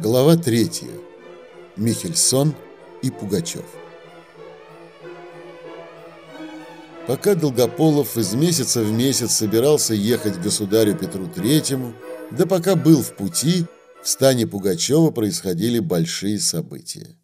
Глава 3. Михельсон и Пугачев. Пока Долгополов из месяца в месяц собирался ехать к государю Петру Третьему, да пока был в пути, в стане Пугачева происходили большие события.